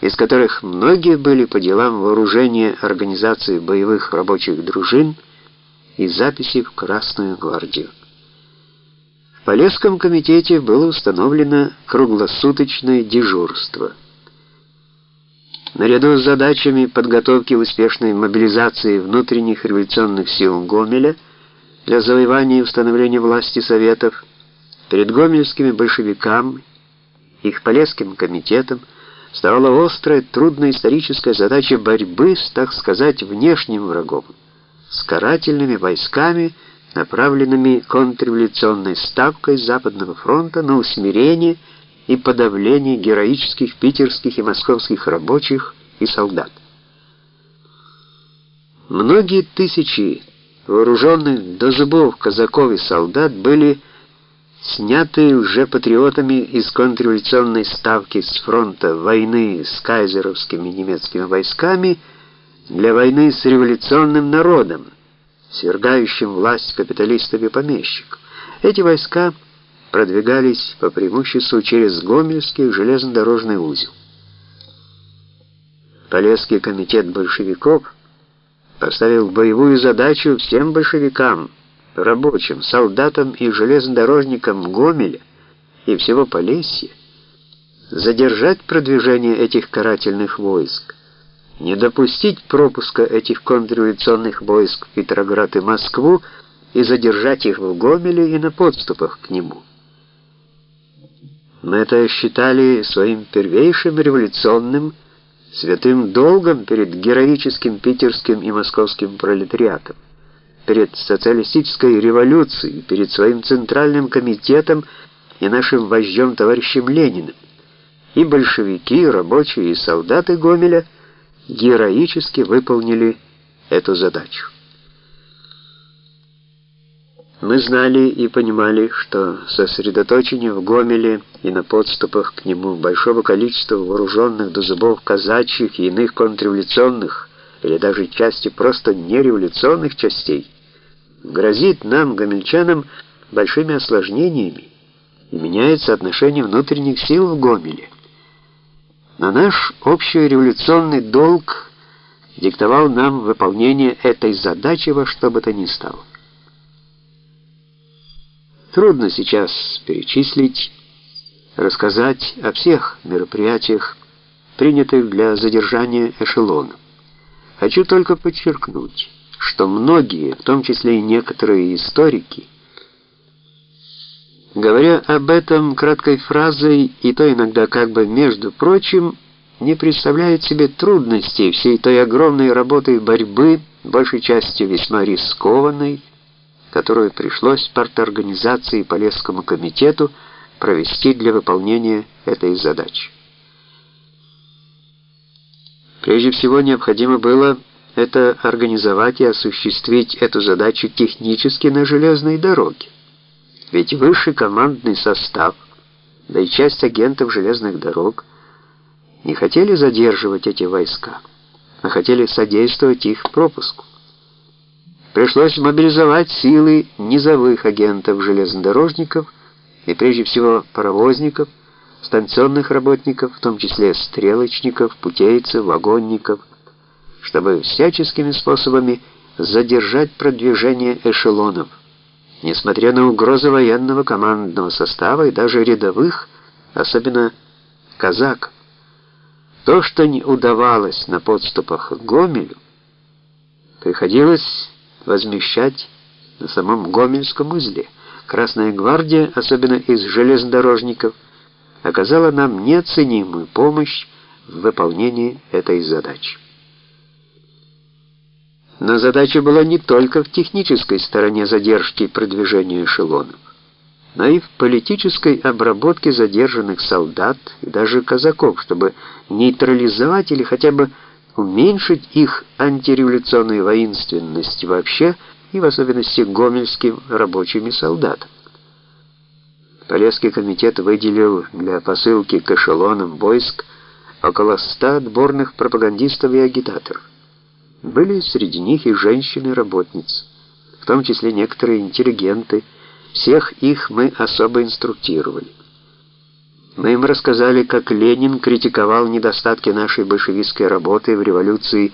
из которых многие были по делам вооружения организации боевых рабочих дружин и записи в Красную гвардию. В Полесском комитете было установлено круглосуточное дежурство. Наряду с задачами подготовки успешной мобилизации внутренних революционных сил Гомеля для завоевания и установления власти Советов, перед гомельскими большевиками, их Полесским комитетом, стала острая, трудная историческая задача борьбы с, так сказать, внешним врагом, с карательными войсками, направленными контрреволюционной ставкой Западного фронта на усмирение и подавление героических питерских и московских рабочих и солдат. Многие тысячи вооруженных до зубов казаков и солдат были снятые уже патриотами из контрреволюционной ставки с фронта войны с кайзеровскими немецкими войсками для войны с революционным народом, свергающим власть капиталистов и помещиков. Эти войска продвигались по преимуществу через Гомельский железнодорожный узел. Полесский комитет большевиков поставил боевую задачу всем большевикам рабочим, солдатам и железнодорожникам Гомеля и всего Полесья задержать продвижение этих карательных войск, не допустить пропуска этих контрреволюционных войск в Петроград и Москву и задержать их в Гомеле и на подступах к нему. Мы это считали своим первейшим революционным святым долгом перед героическим питерским и московским пролетариатом перед социалистической революцией, перед своим центральным комитетом и нашим вождем товарищем Лениным. И большевики, и рабочие, и солдаты Гомеля героически выполнили эту задачу. Мы знали и понимали, что сосредоточение в Гомеле и на подступах к нему большого количества вооруженных до зубов казачьих и иных контрреволюционных или даже части просто нереволюционных частей грозит нам, гомельчанам, большими осложнениями и меняется отношение внутренних сил в Гомеле. Но наш общий революционный долг диктовал нам выполнение этой задачи во что бы то ни стало. Трудно сейчас перечислить, рассказать о всех мероприятиях, принятых для задержания эшелона. Хочу только подчеркнуть, что многие, в том числе и некоторые историки, говоря об этом краткой фразой и то иногда как бы между прочим, не представляют себе трудностей всей той огромной работы борьбы, большей частью весьма рискованной, которую пришлось парторганизации и Полесскому комитету провести для выполнения этой задачи. Прежде всего необходимо было это организовать и осуществить эту задачу технически на железной дороге. Ведь высший командный состав, да и часть агентов железных дорог не хотели задерживать эти войска, а хотели содействовать их пропуску. Пришлось мобилизовать силы низовых агентов железнодорожников и прежде всего паровозников, станционных работников, в том числе стрелочников, путейцев, вагонников, чтобы всяческими способами задержать продвижение эшелонов, несмотря на угрозы военного командного состава и даже рядовых, особенно казак. То, что не удавалось на подступах к Гомелю, приходилось возмещать на самом Гомельском узле. Красная гвардия, особенно из железнодорожников, оказала нам неоценимую помощь в выполнении этой задачи. Но задача была не только в технической стороне задержки продвижения эшелонов, но и в политической обработке задержанных солдат и даже казаков, чтобы нейтрализовать или хотя бы уменьшить их антиреволюционную воинственность вообще и в особенности гомельским рабочим и солдатам. Полесский комитет выделил для посылки к эшелонам войск около ста отборных пропагандистов и агитаторов. Были среди них и женщины-работницы, в том числе некоторые интеллигенты. Всех их мы особо инструктировали. Мы им рассказали, как Ленин критиковал недостатки нашей большевистской работы в революции